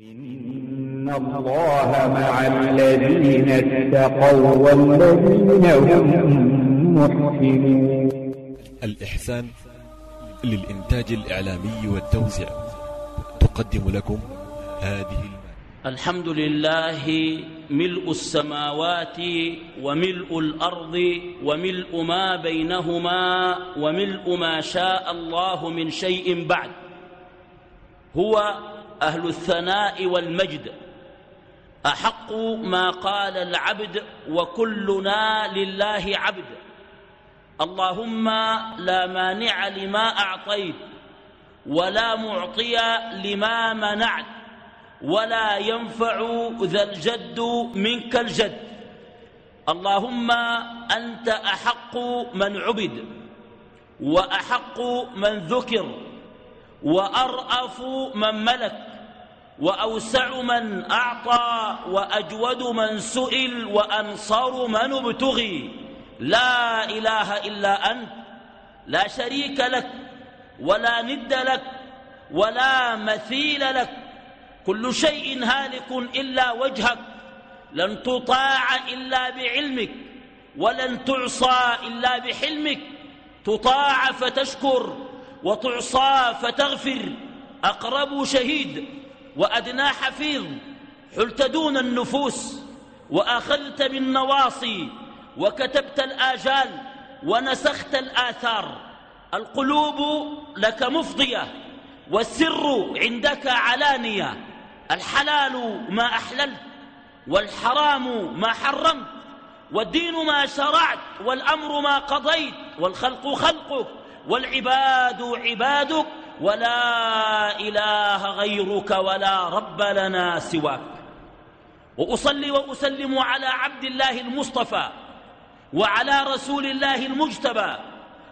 إن الله مع الذين اتقوا والذين هم محسنون الإحسان للإنتاج الإعلامي والتوزيع تقدم لكم هذه الحمد لله ملء السماوات وملء الأرض وملء ما بينهما وملء ما شاء الله من شيء بعد. هو أهل الثناء والمجد. أحق ما قال العبد وكلنا لله عبد. اللهم لا مانع لما أعطيت ولا معطي لما منعت ولا ينفع ذا الجد منك الجد. اللهم أنت أحق من عبد وأحق من ذكر وأرأف من ملك وأوسع من أعطى وأجود من سئل وأنصر من ابتغي. لا إله إلا أنت لا شريك لك ولا ند لك ولا مثيل لك. كل شيء هالك إلا وجهك لن تطاع إلا بعلمك ولن تعصى إلا بحلمك. تطاع فتشكر وتعصى فتغفر. أقرب شهيد وأدنى حفيظ. حلت دون النفوس وأخذت بالنواصي. وكتبت الآجال ونسخت الآثار. القلوب لك مفضية والسر عندك علانية. الحلال ما أحللت والحرام ما حرمت. والدين ما شرعت والأمر ما قضيت. والخلق خلقك. والعباد عبادك ولا إله غيرك ولا رب لنا سواك. وأصلي وأسلم على عبد الله المصطفى وعلى رسول الله المجتبى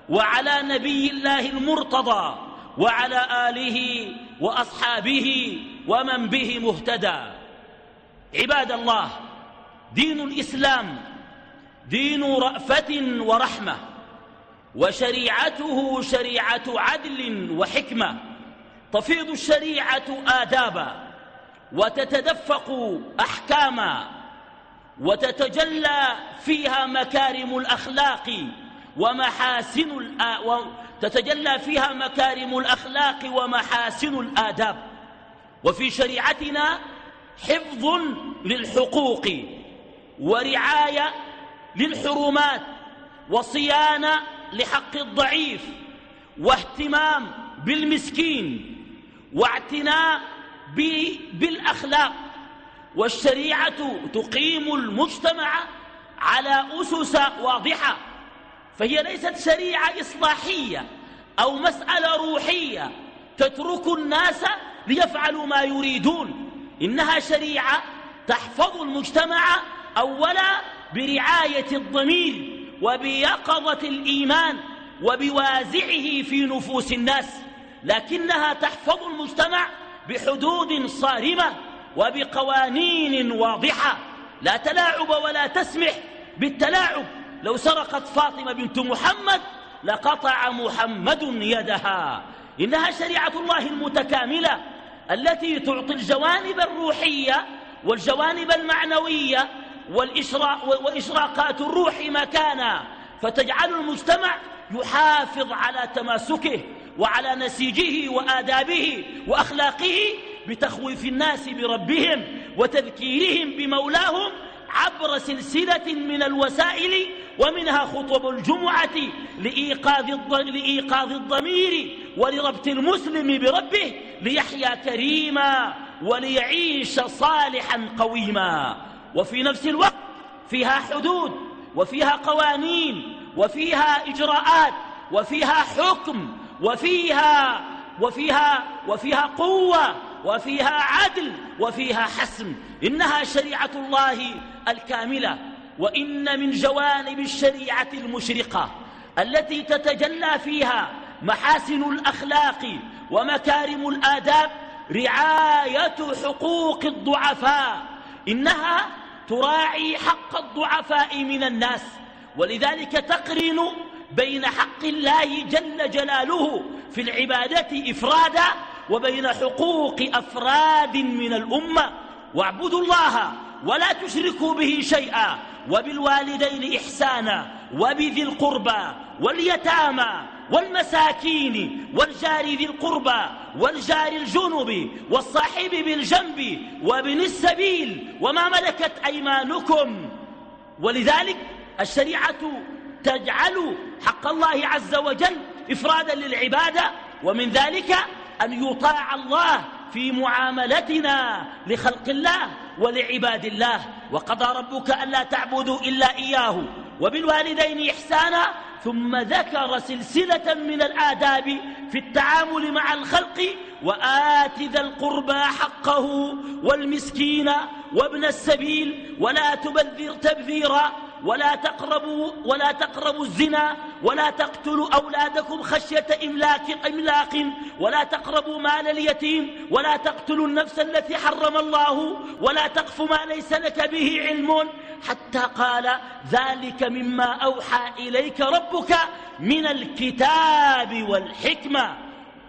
وعلى نبي الله المرتضى وعلى آله وأصحابه ومن به مهتدى. عباد الله دين الإسلام دين رأفة ورحمة. وشريعته شريعة عدل وحكمة تفيض الشريعة آدابا وتتدفق أحكاما وتتجلى فيها مكارم الأخلاق ومحاسن تتجلى فيها مكارم الأخلاق ومحاسن الآداب. وفي شريعتنا حفظ للحقوق ورعاية للحرمات وصيانة لحق الضعيف واهتمام بالمسكين واعتناء بالأخلاق. والشريعة تقيم المجتمع على أسس واضحة فهي ليست شريعة إصلاحية أو مسألة روحية تترك الناس ليفعلوا ما يريدون. إنها شريعة تحفظ المجتمع أولا برعاية الضمير وبيقظة الإيمان وبوازعه في نفوس الناس لكنها تحفظ المجتمع بحدود صارمة وبقوانين واضحة. لا تلاعب ولا تسمح بالتلاعب. لو سرقت فاطمة بنت محمد لقطع محمد يدها. إنها شريعة الله المتكاملة التي تعطي الجوانب الروحية والجوانب المعنوية وإشراقات الروح مكانا فتجعل المجتمع يحافظ على تماسكه وعلى نسيجه وآدابه وأخلاقه بتخويف الناس بربهم وتذكيرهم بمولاهم عبر سلسلة من الوسائل ومنها خطب الجمعة لإيقاظ, لإيقاظ الضمير ولربط المسلم بربه ليحيا كريما وليعيش صالحا قويما. وفي نفس الوقت فيها حدود وفيها قوانين وفيها إجراءات وفيها حكم وفيها وفيها وفيها قوة وفيها عدل وفيها حسم. إنها شريعة الله الكاملة. وإن من جوانب الشريعة المشرقة التي تتجلى فيها محاسن الأخلاق ومكارم الآداب رعاية حقوق الضعفاء. إنها تراعي حق الضعفاء من الناس. ولذلك تقرن بين حق الله جل جلاله في العبادة إفرادا وبين حقوق أفراد من الأمة. واعبدوا الله ولا تشركوا به شيئا وبالوالدين إحسانا وبذي القربى واليتامى والمساكين والجار ذي القربى والجار الجنب والصاحب بالجنب وابن السبيل وما ملكت أيمانكم ولذلك الشريعة تجعل حق الله عز وجل إفرادا للعبادة ومن ذلك أن يطاع الله في معاملتنا لخلق الله ولعباد الله وقضى ربك ألا تعبدوا إلا إياه وبالوالدين إحسانا ثم ذكر سلسلة من الآداب في التعامل مع الخلق وآت ذا القربى حقه والمسكين وابن السبيل ولا تبذر تبذيرا. ولا تقربوا ولا تقربوا الزنا ولا تقتلوا أولادكم خشية إملاق, إملاق ولا تقربوا مال اليتيم ولا تقتلوا النفس التي حرم الله ولا تقف ما ليس لك به علم حتى قال ذلك مما أوحى إليك ربك من الكتاب والحكمة.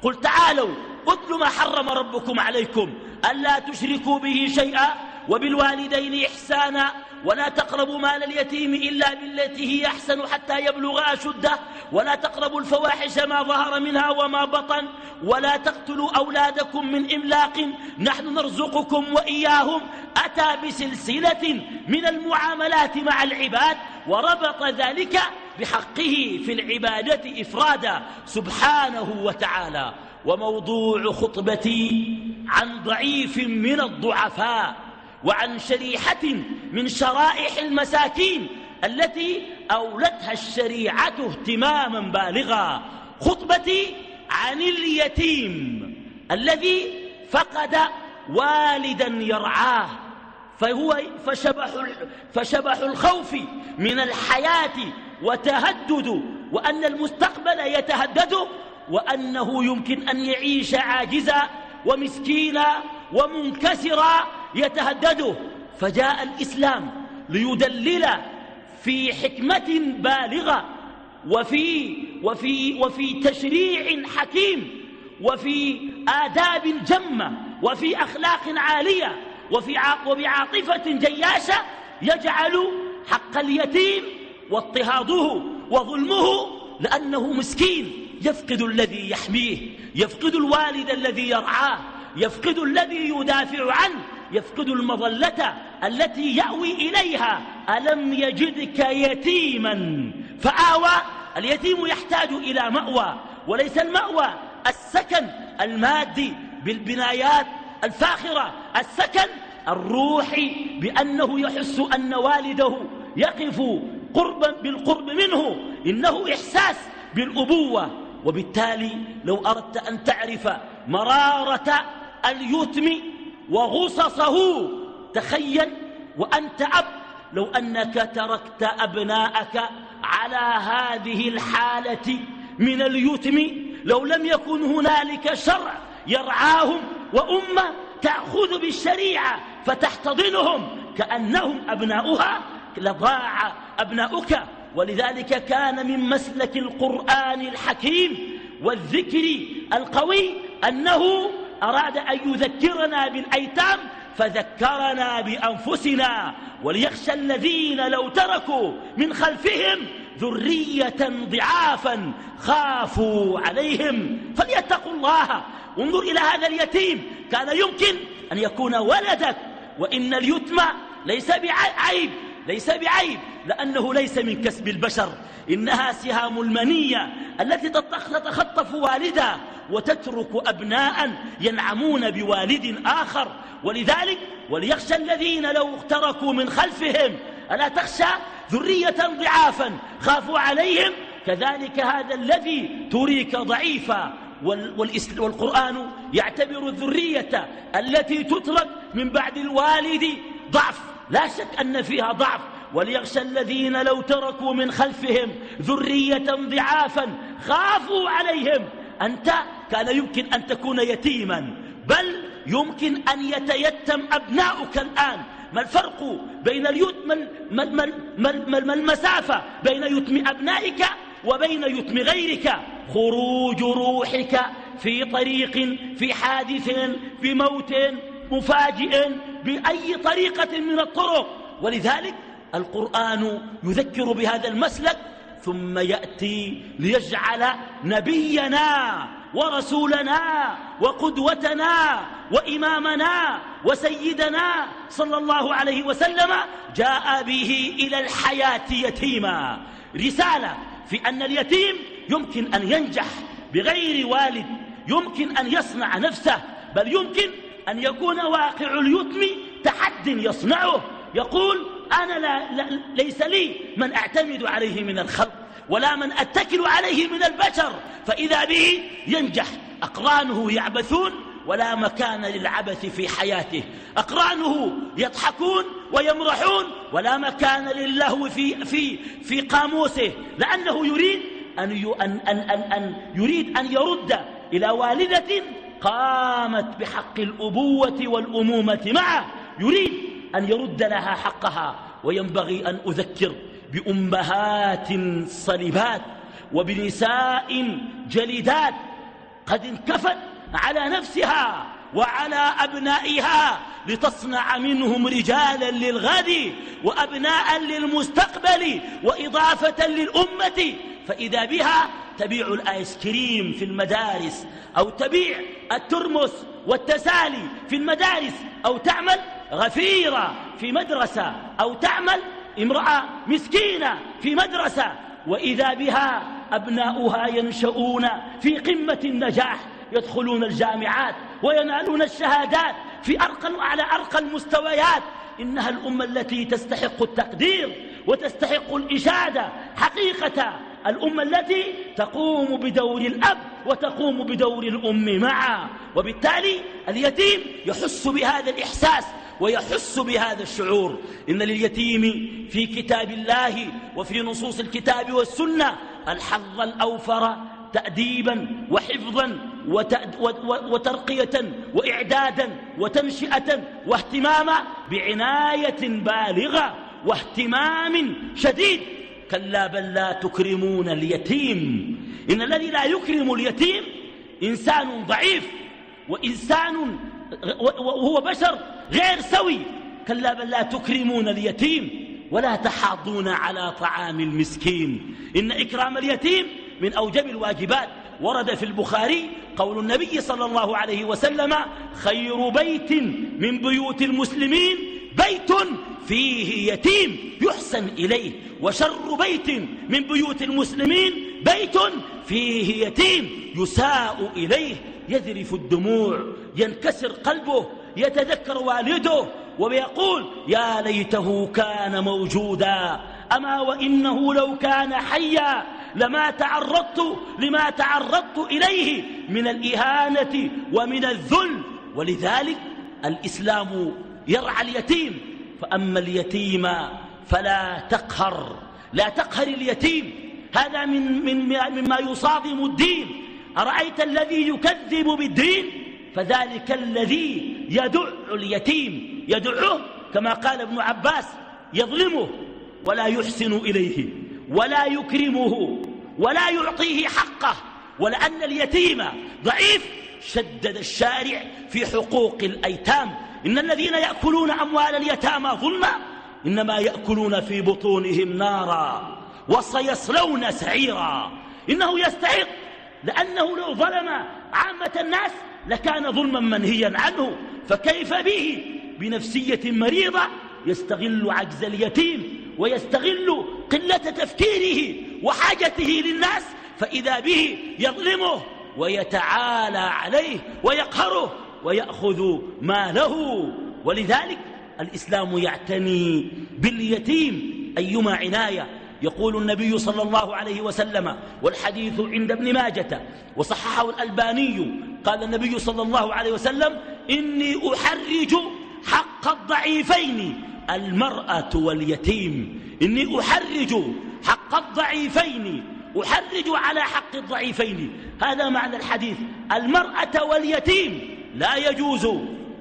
قل تعالوا اتل ما حرم ربكم عليكم. ألا تشركوا به شيئا وبالوالدين إحسانا ولا تقربوا مال اليتيم إلا بالتي هي أحسن حتى يبلغ أشده. ولا تقربوا الفواحش ما ظهر منها وما بطن. ولا تقتلوا أولادكم من إملاق. نحن نرزقكم وإياهم. أتى بسلسلة من المعاملات مع العباد وربط ذلك بحقه في العبادة إفرادا. سبحانه وتعالى. وموضوع خطبتي عن ضعيف من الضعفاء. وعن شريحة من شرائح المساكين التي أولتها الشريعة اهتماما بالغا خطبتي عن اليتيم الذي فقد والدا يرعاه فهو فشبح, فشبح الخوف من الحياة وتهدد وأن المستقبل يتهدد وأنه يمكن أن يعيش عاجزا ومسكينا ومنكسرا يتهدده فجاء الإسلام ليدلل في حكمة بالغة وفي, وفي, وفي تشريع حكيم وفي آداب جمة وفي أخلاق عالية وفي وبعاطفة جياشة يجعل حق اليتيم واضطهاده وظلمه لأنه مسكين. يفقد الذي يحميه يفقد الوالد الذي يرعاه يفقد الذي يدافع عنه يفقد المظلة التي يأوي إليها. ألم يجدك يتيما؟ فآوى. اليتيم يحتاج إلى مأوى وليس المأوى السكن المادي بالبنايات الفاخرة. السكن الروحي بأنه يحس أن والده يقف قربا بالقرب منه. إنه إحساس بالأبوة. وبالتالي لو أردت أن تعرف مرارة اليتم وغصصه. تخيل وأنت أب لو أنك تركت أبناءك على هذه الحالة من اليتم لو لم يكن هنالك شرع يرعاهم وأمة تأخذ بالشريعة فتحتضنهم كأنهم أبناؤها لضاع أبناؤك. ولذلك كان من مسلك القرآن الحكيم والذكر القوي أنه أراد أن يذكرنا بالأيتام فذكرنا بأنفسنا وليخشى الذين لو تركوا من خلفهم ذرية ضعافا خافوا عليهم. فليتقوا الله. انظر إلى هذا اليتيم. كان يمكن أن يكون ولدك وإن اليتم ليس بعيب. ليس بعيب لأنه ليس من كسب البشر. إنها سهام المنية التي تتخطف والدا وتترك أبناء ينعمون بوالد آخر. ولذلك وليخشى الذين لو اختركوا من خلفهم ألا تخشى ذرية ضعافا خافوا عليهم؟ كذلك هذا الذي تريك ضعيفا. والقرآن يعتبر الذرية التي تترك من بعد الوالد ضعف. لا شك أن فيها ضعف وليخشى الذين لو تركوا من خلفهم ذرية ضعافا خافوا عليهم. أنت كان يمكن أن تكون يتيما بل يمكن أن يتيتم أبناؤك الآن. ما الفرق بين اليتم ما, ما, ما, ما المسافة بين يتم أبنائك وبين يتم غيرك؟ خروج روحك في طريق في حادث في موت مفاجئ. بأي طريقة من الطرق. ولذلك القرآن يذكر بهذا المسلك ثم يأتي ليجعل نبينا ورسولنا وقدوتنا وإمامنا وسيدنا صلى الله عليه وسلم جاء به إلى الحياة يتيما. رسالة في أن اليتيم يمكن أن ينجح بغير والد يمكن أن يصنع نفسه بل يمكن أن يكون واقع اليتم تحد يصنعه. يقول أنا لا, لا ليس لي من أعتمد عليه من الخلق ولا من أتكل عليه من البشر. فإذا به ينجح. أقرانه يعبثون ولا مكان للعبث في حياته. أقرانه يضحكون ويمرحون ولا مكان للهو في, في, في قاموسه. لأنه يريد أن, أن, أن, أن, أن يريد أن يرد إلى والدة قامت بحق الأبوة والأمومة معه. يريد أن يرد لها حقها وينبغي أن أذكر بأمهات صلبات وبنساء جلدات قد انكفت على نفسها وعلى أبنائها لتصنع منهم رجالا للغد وأبناء للمستقبل وإضافة للأمة. فإذا بها تبيع الآيس كريم في المدارس أو تبيع الترمس والتسالي في المدارس أو تعمل غفيرة في مدرسة أو تعمل امرأة مسكينة في مدرسة. وإذا بها أبناؤها ينشؤون في قمة النجاح يدخلون الجامعات وينالون الشهادات في أرقى وعلى أرقى المستويات. إنها الأمة التي تستحق التقدير وتستحق الإشادة حقيقة. الأمة التي تقوم بدور الأب وتقوم بدور الأم معا. وبالتالي اليتيم يحس بهذا الإحساس ويحس بهذا الشعور. إن لليتيم في كتاب الله وفي نصوص الكتاب والسنة الحظ الأوفر تأديبا وحفظا وترقية وإعدادا وتنشئة واهتماما بعناية بالغة واهتمام شديد كلا بل لا تكرمون اليتيم. إن الذي لا يكرم اليتيم إنسان ضعيف وإنسان وهو بشر غير سوي. كلا بل لا تكرمون اليتيم ولا تحاضون على طعام المسكين. إن إكرام اليتيم من أوجب الواجبات. ورد في البخاري قول النبي صلى الله عليه وسلم خير بيت من بيوت المسلمين بيت فيه يتيم يحسن إليه وشر بيت من بيوت المسلمين بيت فيه يتيم يساء إليه يذرف الدموع ينكسر قلبه يتذكر والده ويقول يا ليته كان موجودا أما وإنه لو كان حيا لما تعرضت لما تعرضت إليه من الإهانة ومن الذل ولذلك الإسلام يرعى اليتيم. فأما اليتيم فلا تقهر. لا تقهر اليتيم. هذا من من مما يصادم الدين. أرأيت الذي يكذب بالدين؟ فذلك الذي يدع اليتيم. يدعه كما قال ابن عباس يظلمه ولا يحسن إليه ولا يكرمه ولا يعطيه حقه. ولأن اليتيم ضعيف شدد الشارع في حقوق الأيتام. إن الذين يأكلون أموال اليتامى ظلما إنما يأكلون في بطونهم نارا وسيصلون سعيرا. إنه يستحق لأنه لو ظلم عامة الناس لكان ظلما منهيا عنه. فكيف به؟ بنفسية مريضة يستغل عجز اليتيم ويستغل قلة تفكيره وحاجته للناس فإذا به يظلمه ويتعالى عليه ويقهره. ويأخذ ماله. ولذلك الإسلام يعتني باليتيم. أيما عناية. يقول النبي صلى الله عليه وسلم والحديث عند ابن ماجة. وصححه الألباني. قال النبي صلى الله عليه وسلم إني أحرج حق الضعيفين. المرأة واليتيم. إني أحرج حق الضعيفين. أحرج على حق الضعيفين. هذا معنى الحديث. المرأة واليتيم. لا يجوز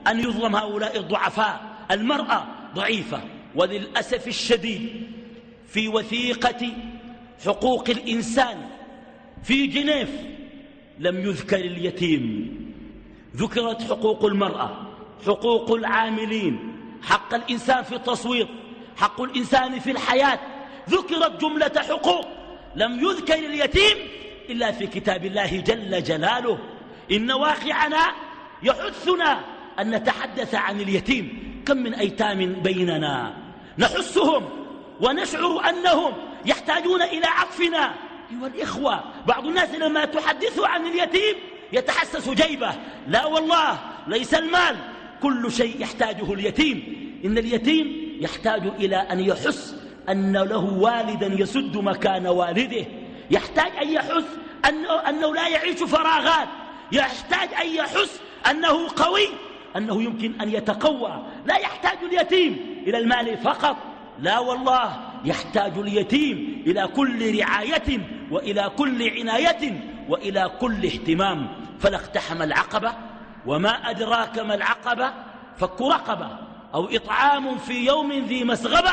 أن يظلم هؤلاء الضعفاء. المرأة ضعيفة وللأسف الشديد في وثيقة حقوق الإنسان في جنيف لم يذكر اليتيم. ذكرت حقوق المرأة حقوق العاملين حق الإنسان في التصوير حق الإنسان في الحياة. ذكرت جملة حقوق لم يذكر اليتيم إلا في كتاب الله جل جلاله. إن واقعنا يحثنا أن نتحدث عن اليتيم. كم من أيتام بيننا؟ نحسهم ونشعر أنهم يحتاجون إلى عطفنا. أيها الإخوة بعض الناس لما تحدثوا عن اليتيم يتحسس جيبه. لا والله ليس المال. كل شيء يحتاجه اليتيم. إن اليتيم يحتاج إلى أن يحس أن له والدا يسد مكان والده. يحتاج أن يحس أنه, أنه لا يعيش فراغات. يحتاج أن يحس أنه قوي أنه يمكن أن يتقوى. لا يحتاج اليتيم إلى المال فقط. لا والله يحتاج اليتيم إلى كل رعاية وإلى كل عناية وإلى كل اهتمام. فلا اقتحم العقبة وما أدراك ما العقبة فك رقبة. أو إطعام في يوم ذي مسغبة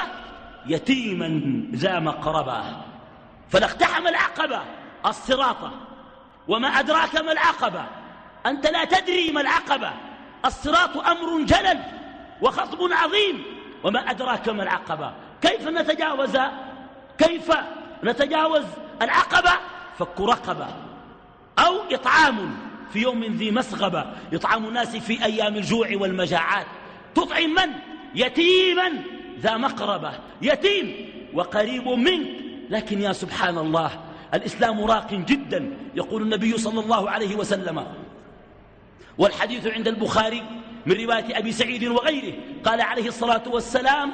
يتيما ذا مقربة. فلا اقتحم العقبة الصراط. وما أدراك ما العقبة أنت لا تدري ما العقبة. الصراط أمر جلل وخطب عظيم. وما أدراك ما العقبة. كيف نتجاوز؟ كيف نتجاوز العقبة؟ فك رقبة. أو إطعام في يوم ذي مسغبة. إطعام الناس في أيام الجوع والمجاعات. تطعم من؟ يتيما ذا مقربة. يتيم وقريب منك. لكن يا سبحان الله الإسلام راق جدا. يقول النبي صلى الله عليه وسلم والحديث عند البخاري من رواية أبي سعيد وغيره قال عليه الصلاة والسلام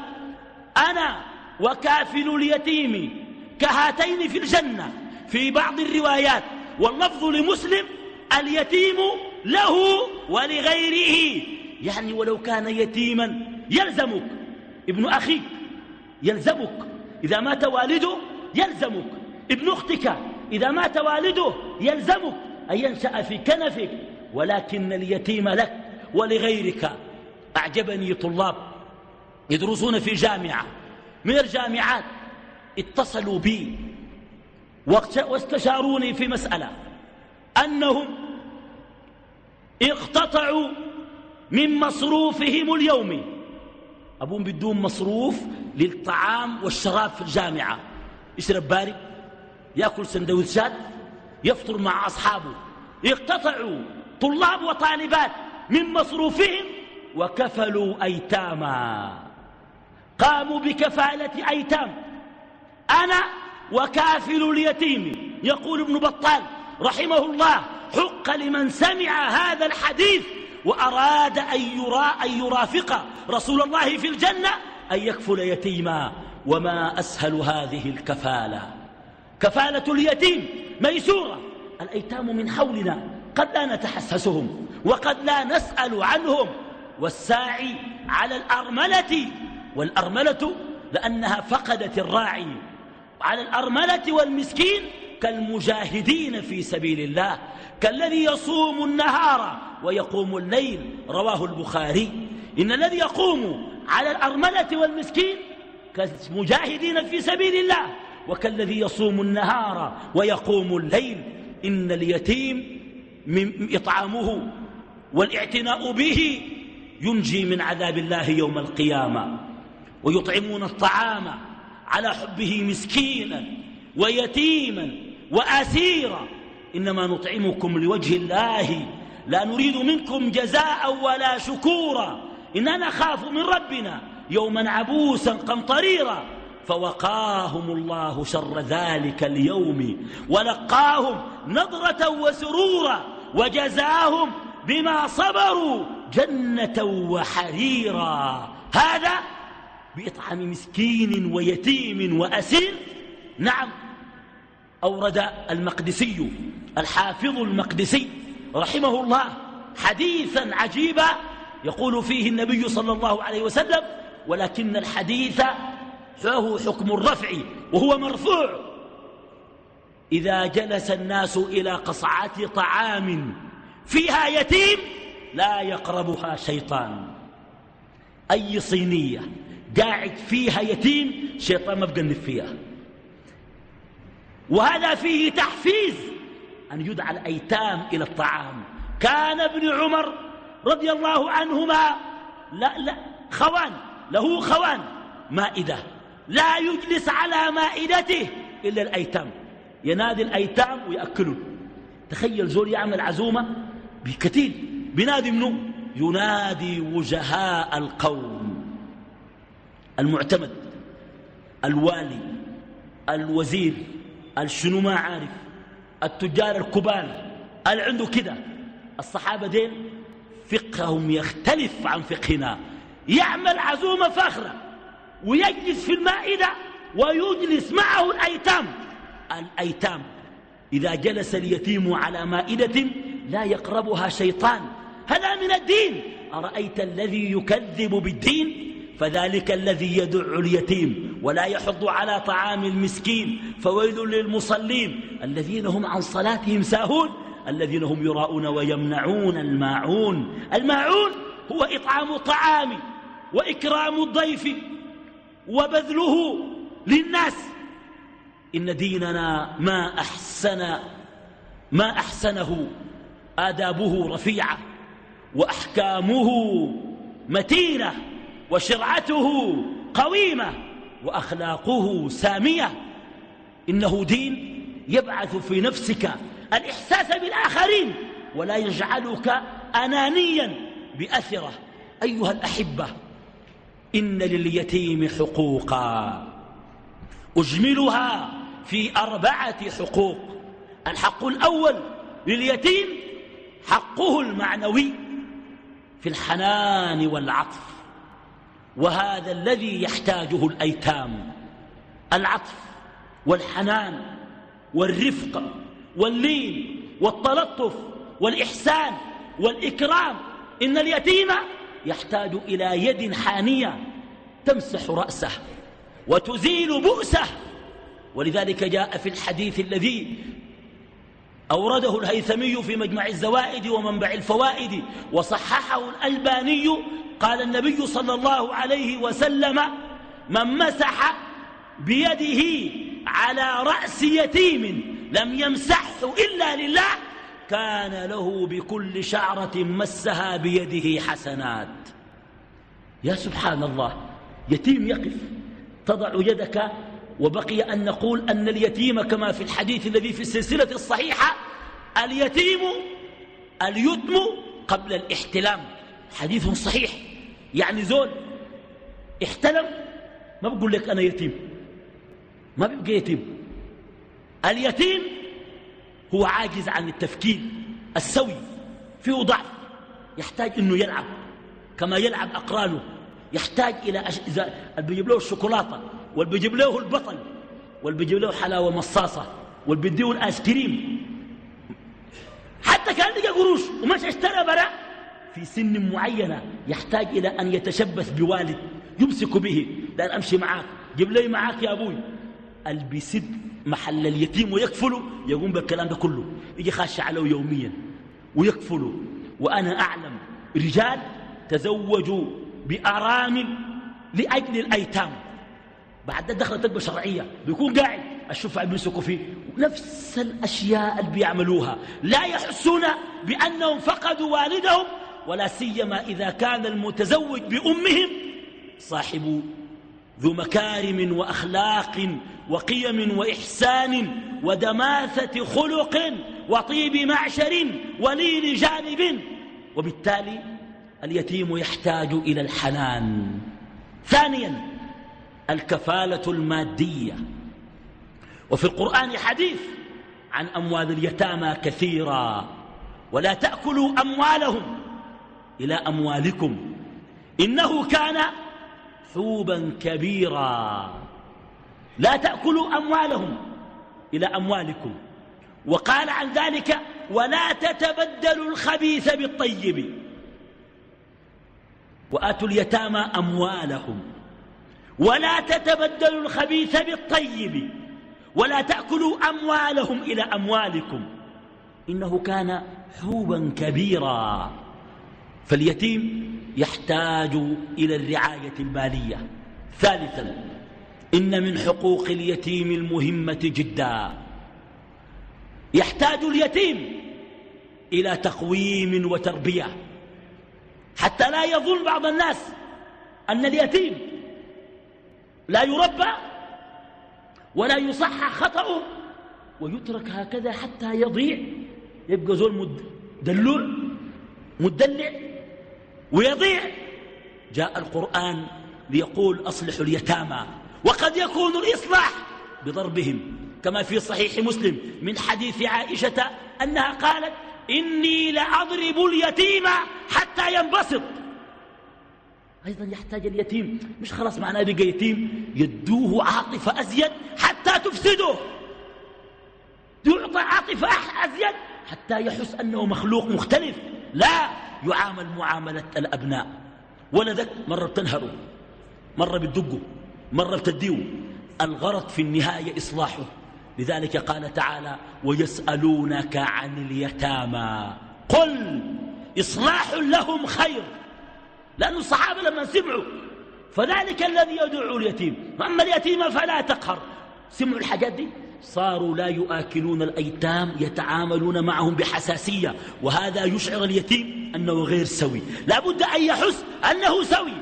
أنا وكافل اليتيم كهاتين في الجنة. في بعض الروايات واللفظ لمسلم اليتيم له ولغيره. يعني ولو كان يتيما يلزمك ابن أخيك يلزمك. إذا مات والده يلزمك ابن أختك إذا مات والده يلزمك. أن ينشأ في كنفك ولكن اليتيم لك ولغيرك. أعجبني طلاب يدرسون في جامعة. من الجامعات اتصلوا بي واستشاروني في مسألة. أنهم اقتطعوا من مصروفهم اليومي أبوهم بدون مصروف للطعام والشراب في الجامعة. يشرب بارد يأكل سندوتشات يفطر مع أصحابه. اقتطعوا. طلاب وطالبات من مصروفهم وكفلوا أيتاما. قاموا بكفالة أيتام. أنا وكافل اليتيم يقول ابن بطال رحمه الله حق لمن سمع هذا الحديث وأراد أن, يرى أن يرافق رسول الله في الجنة أن يكفل يتيما. وما أسهل هذه الكفالة؟ كفالة اليتيم ميسورة. الأيتام من حولنا. قد لا نتحسسهم وقد لا نسأل عنهم. والساعي على الأرملة والأرملة لأنها فقدت الراعي. على الأرملة والمسكين كالمجاهدين في سبيل الله كالذي يصوم النهار ويقوم الليل. رواه البخاري. إن الذي يقوم على الأرملة والمسكين كالمجاهدين في سبيل الله وكالذي يصوم النهار ويقوم الليل. إن اليتيم من إطعامه والاعتناء به ينجي من عذاب الله يوم القيامة. ويطعمون الطعام على حبه مسكينا ويتيما وأسيرا. إنما نطعمكم لوجه الله لا نريد منكم جزاء ولا شكورا. إننا نخاف من ربنا يوما عبوسا قمطريرا. فوقاهم الله شر ذلك اليوم ولقاهم نضرة وسرورا. وجزاهم بما صبروا جنة وحريرا. هذا بإطعام مسكين ويتيم وأسير. نعم أورد المقدسي الحافظ المقدسي رحمه الله حديثا عجيبا يقول فيه النبي صلى الله عليه وسلم ولكن الحديث له حكم الرفع وهو مرفوع. إذا جلس الناس إلى قصعة طعام فيها يتيم لا يقربها شيطان. أي صينية قاعد فيها يتيم شيطان ما بقنف فيها. وهذا فيه تحفيز أن يدعى الأيتام إلى الطعام. كان ابن عمر رضي الله عنهما لا لا خوان له خوان مائدة. لا يجلس على مائدته إلا الأيتام. ينادي الأيتام ويأكلون تخيل زول يعمل عزومة بكثير بنادي منه ينادي وجهاء القوم. المعتمد الوالي الوزير الشنو ما عارف التجار الكبار. اللي عنده كده؟ الصحابة دين فقههم يختلف عن فقهنا. يعمل عزومة فاخرة ويجلس في المائدة ويجلس معه الأيتام. الأيتام. إذا جلس اليتيم على مائدة لا يقربها شيطان. هذا من الدين. أرأيت الذي يكذب بالدين؟ فذلك الذي يدع اليتيم ولا يحض على طعام المسكين. فويل للمصلين. الذين هم عن صلاتهم ساهون. الذين هم يراءون ويمنعون الماعون. الماعون هو إطعام الطعام وإكرام الضيف وبذله للناس. إن ديننا ما أحسن ما أحسنه آدابه رفيعة وأحكامه متينة وشرعته قويمة وأخلاقه سامية. إنه دين يبعث في نفسك الإحساس بالآخرين ولا يجعلك أنانيا بأثرة. أيها الأحبة إن لليتيم حقوقا أجملها في أربعة حقوق. الحق الأول لليتيم حقه المعنوي في الحنان والعطف وهذا الذي يحتاجه الأيتام. العطف والحنان والرفق واللين والتلطف والإحسان والإكرام. إن اليتيم يحتاج إلى يد حانية تمسح رأسه وتزيل بؤسه ولذلك جاء في الحديث الذي أورده الهيثمي في مجمع الزوائد ومنبع الفوائد وصححه الألباني قال النبي صلى الله عليه وسلم من مسح بيده على رأس يتيم لم يمسحه إلا لله كان له بكل شعرة مسها بيده حسنات. يا سبحان الله يتيم يقف تضع يدك وبقي أن نقول أن اليتيم كما في الحديث الذي في السلسلة الصحيحة اليتيم اليتم قبل الاحتلام. حديث صحيح. يعني زول احتلم ما بقول لك أنا يتيم. ما بيبقى يتيم. اليتيم هو عاجز عن التفكير السوي فيه ضعف. يحتاج إنه يلعب كما يلعب اقرانه يحتاج إلى أش... اذا بيجيب له الشوكولاتة. واللي بيجيب له البطل واللي بيجيب له حلاوة مصاصة واللي بيديه الآيس كريم. حتى كان لقى قروش ومش اشترى برا في سن معينة يحتاج إلى أن يتشبث بوالد يمسك به. لأن أمشي معاك جيب لي معاك يا أبوي. البسد محل اليتيم ويكفله. يقوم بالكلام ده كله. يجي خاش عليه يوميا ويكفله. وأنا أعلم رجال تزوجوا بأرامل لأجل الأيتام. بعد دخلت تربة شرعية. بيكون قاعد. الشفع بيمسكوا فيه. نفس الأشياء اللي بيعملوها لا يحسون بأنهم فقدوا والدهم ولا سيما إذا كان المتزوج بأمهم صاحب ذو مكارم وأخلاق وقيم وإحسان ودماثة خلق وطيب معشر ولين جانب. وبالتالي اليتيم يحتاج إلى الحنان. ثانيا الكفالة المادية. وفي القرآن حديث عن أموال اليتامى كثيرا ولا تأكلوا أموالهم إلى أموالكم إنه كان حوبا كبيرا. لا تأكلوا أموالهم إلى أموالكم. وقال عن ذلك ولا تتبدلوا الخبيث بالطيب. وآتوا اليتامى أموالهم. ولا تتبدلوا الخبيث بالطيب ولا تأكلوا أموالهم إلى أموالكم. إنه كان حوبا كبيرا. فاليتيم يحتاج إلى الرعاية المالية ثالثا إن من حقوق اليتيم المهمة جدا. يحتاج اليتيم إلى تقويم وتربية. حتى لا يظن بعض الناس أن اليتيم لا يربى ولا يصحح خطأه ويترك هكذا حتى يضيع. يبقى زول مدلول مدلع ويضيع. جاء القرآن ليقول أصلحوا اليتامى وقد يكون الإصلاح بضربهم كما في صحيح مسلم من حديث عائشة أنها قالت إني لأضرب اليتيم حتى ينبسط. أيضا يحتاج اليتيم. مش خلاص معناه بقى يتيم. يدوه عاطفة أزيد حتى تفسده. يعطى عاطفة أزيد حتى يحس أنه مخلوق مختلف. لا يعامل معاملة الأبناء. ولدك مرة بتنهره مرة بتدقه مرة بتديه. الغرض في النهاية إصلاحه. لذلك قال تعالى ويسألونك عن اليتامى قل إصلاح لهم خير. لأن الصحابة لما سمعوا فذلك الذي يدعو اليتيم. وأما اليتيم فلا تقهر. سمعوا الحاجات دي؟ صاروا لا يؤكلون الأيتام يتعاملون معهم بحساسية. وهذا يشعر اليتيم أنه غير سوي. لا بد أن يحس أنه سوي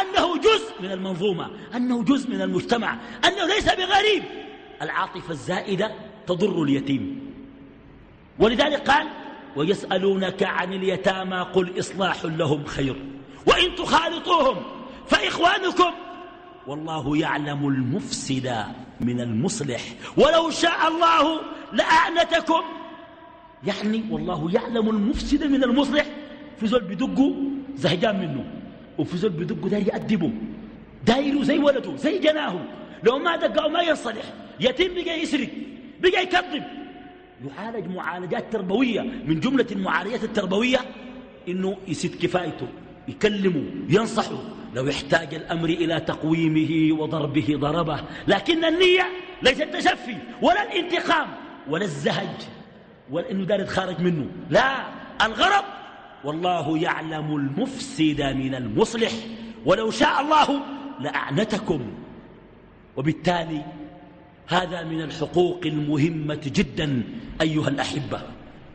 أنه جزء من المنظومة أنه جزء من المجتمع أنه ليس بغريب. العاطفة الزائدة تضر اليتيم. ولذلك قال ويسألونك عن اليتامى قل إصلاح لهم خير. وإن تخالطوهم فإخوانكم والله يعلم المفسد من المصلح. ولو شاء الله لأعنتكم. يعني والله يعلم المفسد من المصلح. في زول بدقه زهجان منه وفي زول بدقه داير يأدبه. دايره زي ولده زي جناه. لو ما دقه ما يصلح يتم بقى يسرق بقى يكذب. يعالج معالجات تربوية. من جملة المعالجات التربوية إنه يسد كفايته. يكلمه ينصحه لو احتاج الأمر إلى تقويمه وضربه ضربه لكن النية ليس التشفي ولا الانتقام ولا الزهج ولا إنه دار خارج منه. لا الغرض والله يعلم المفسد من المصلح. ولو شاء الله لأعنتكم. وبالتالي هذا من الحقوق المهمة جدا أيها الأحبة.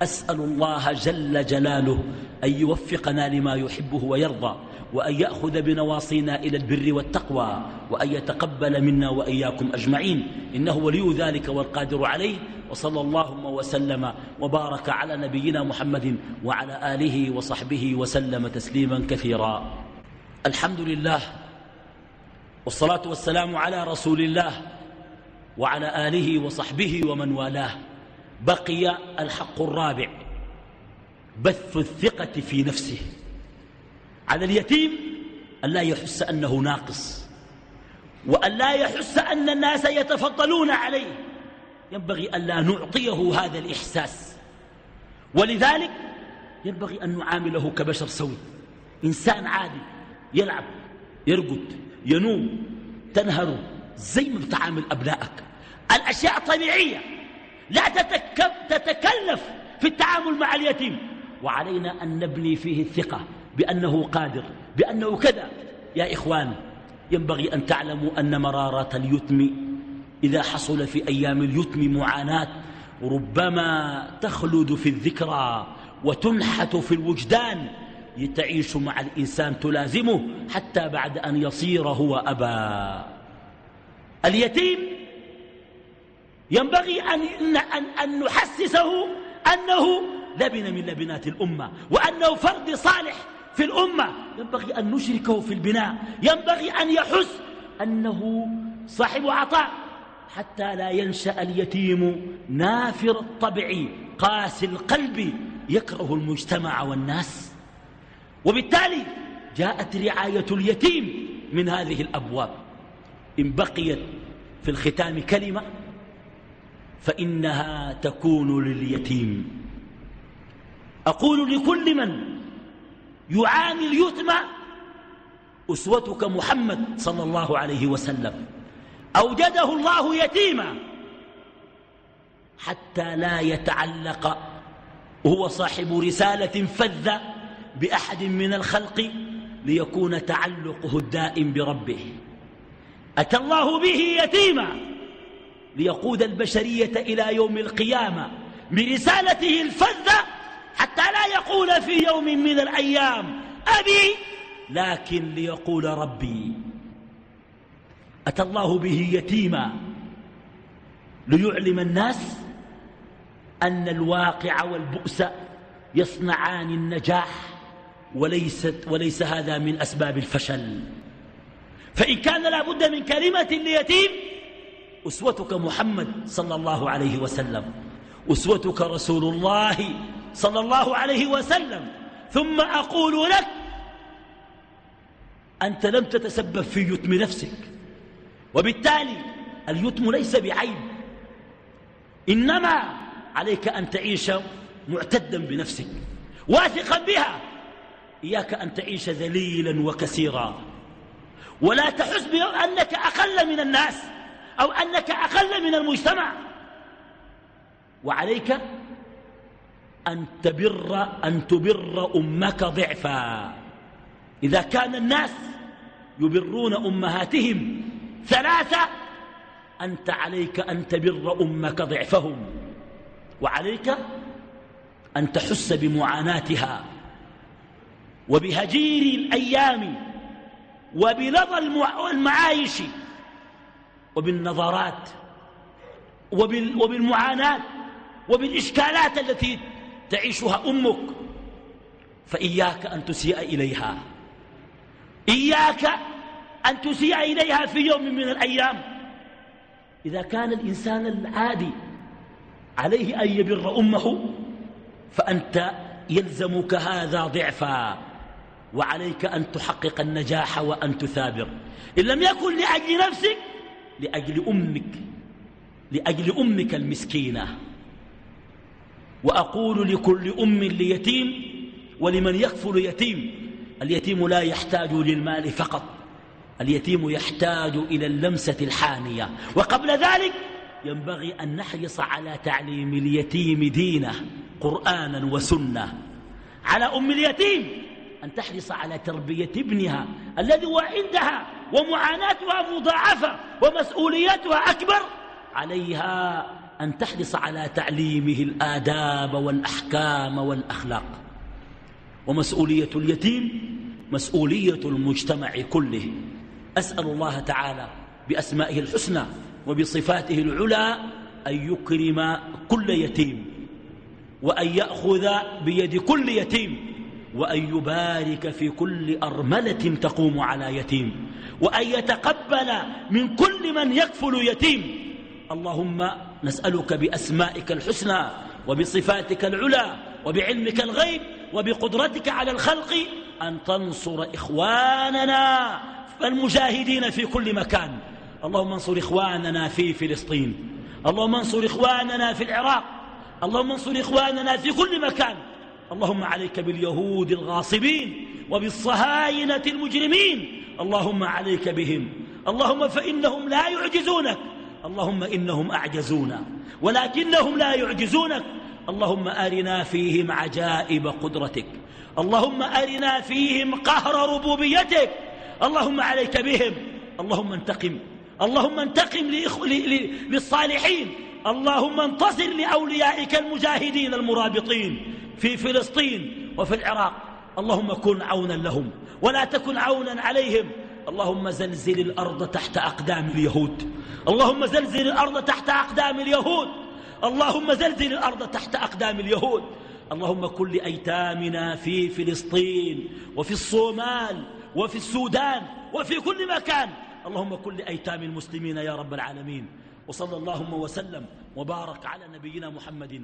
أسأل الله جل جلاله أن يوفقنا لما يحبه ويرضى وأن يأخذ بنواصينا إلى البر والتقوى وأن يتقبل منا وإياكم أجمعين. إنه ولي ذلك والقادر عليه. وصلى اللهم وسلم وبارك على نبينا محمد وعلى آله وصحبه وسلم تسليما كثيرا. الحمد لله والصلاة والسلام على رسول الله وعلى آله وصحبه ومن والاه. بقي الحق الرابع بث الثقة في نفسه. على اليتيم أن لا يحس أنه ناقص وأن لا يحس أن الناس يتفضلون عليه. ينبغي أن لا نعطيه هذا الإحساس. ولذلك ينبغي أن نعامله كبشر سوي. إنسان عادي يلعب يرقد ينوم تنهر زي ما بتعامل أبنائك. الأشياء طبيعية. لا تتكلف في التعامل مع اليتيم. وعلينا أن نبني فيه الثقة بأنه قادر بأنه كذا. يا إخوان ينبغي أن تعلموا أن مرارة اليتم إذا حصل في أيام اليتم معاناة ربما تخلد في الذكرى وتنحت في الوجدان. تعيش مع الإنسان تلازمه حتى بعد أن يصير هو أبا. اليتيم ينبغي أن, أن, أن نحسسه أنه لبن من لبنات الأمة وأنه فرد صالح في الأمة. ينبغي أن نشركه في البناء. ينبغي أن يحس أنه صاحب عطاء حتى لا ينشأ اليتيم نافر الطبع قاسي القلب يكره المجتمع والناس. وبالتالي جاءت رعاية اليتيم من هذه الأبواب. إن بقيت في الختام كلمة فإنها تكون لليتيم. أقول لكل من يعاني اليتم أسوتك محمد صلى الله عليه وسلم. أوجده الله يتيما حتى لا يتعلق. هو صاحب رسالة فذة بأحد من الخلق ليكون تعلقه الدائم بربه. أتى الله به يتيما ليقود البشرية إلى يوم القيامة برسالته الفذة حتى لا يقول في يوم من الأيام أبي لكن ليقول ربي أتى الله به يتيما ليعلم الناس أن الواقع والبؤس يصنعان النجاح وليست وليس هذا من أسباب الفشل. فإن كان لابد من كلمة ليتيم أسوتك محمد صلى الله عليه وسلم. أسوتك رسول الله صلى الله عليه وسلم. ثم أقول لك أنت لم تتسبب في يتم نفسك. وبالتالي اليتم ليس بعيب إنما عليك أن تعيش معتدا بنفسك. واثقا بها إياك أن تعيش ذليلا وكثيرا. ولا تحس بأنك أقل من الناس. أو أنك أقل من المجتمع. وعليك أن تبر, أن تبر أمك ضعفا. إذا كان الناس يبرون أمهاتهم ثلاثة أنت عليك أن تبر أمك ضعفهم. وعليك أن تحس بمعاناتها. وبهجير الأيام وبلظى المعايش وبالنظرات وبالمعاناة وبالإشكالات التي تعيشها أمك فإياك أن تسيء إليها. إياك أن تسيء إليها في يوم من الأيام. إذا كان الإنسان العادي عليه أن يبر أمه فأنت يلزمك هذا ضعفا وعليك أن تحقق النجاح وأن تثابر. إن لم يكن لأجل نفسك لأجل أمك لأجل أمك المسكينة. وأقول لكل أم ليتيم ولمن يكفل يتيم اليتيم لا يحتاج للمال فقط اليتيم يحتاج إلى اللمسة الحانية وقبل ذلك ينبغي أن نحرص على تعليم اليتيم دينه قرآنا وسنة. على أم اليتيم أن تحرص على تربية ابنها الذي هو عندها. ومعاناتها مضاعفة ومسؤوليتها أكبر عليها أن تحرص على تعليمه الآداب والأحكام والأخلاق. ومسؤولية اليتيم مسؤولية المجتمع كله. أسأل الله تعالى بأسمائه الحسنى وبصفاته العلى أن يكرم كل يتيم وأن يأخذ بيد كل يتيم. وأن يبارك في كل أرملة تقوم على يتيم وأن يتقبل من كل من يكفل يتيم. اللهم نسألك بأسمائك الحسنى وبصفاتك العلى وبعلمك الغيب وبقدرتك على الخلق أن تنصر إخواننا المجاهدين في كل مكان. اللهم انصر إخواننا في فلسطين. اللهم انصر إخواننا في العراق. اللهم انصر إخواننا في كل مكان. اللهم عليك باليهود الغاصبين وبالصهاينة المجرمين. اللهم عليك بهم. اللهم فإنهم لا يعجزونك. اللهم إنهم أعجزونا. ولكنهم لا يعجزونك. اللهم أرنا فيهم عجائب قدرتك. اللهم أرنا فيهم قهر ربوبيتك. اللهم عليك بهم. اللهم انتقم. اللهم انتقم للصالحين. اللهم انتصر لأوليائك المجاهدين المرابطين. في فلسطين وفي العراق. اللهم كن عونا لهم ولا تكن عونا عليهم. اللهم زلزل الأرض تحت أقدام اليهود. اللهم زلزل الأرض تحت أقدام اليهود. اللهم زلزل الأرض تحت أقدام اليهود. اللهم كل أيتامنا في فلسطين وفي الصومال وفي السودان وفي كل مكان. اللهم كل أيتام المسلمين يا رب العالمين. وصلى اللهم وسلم وبارك على نبينا محمد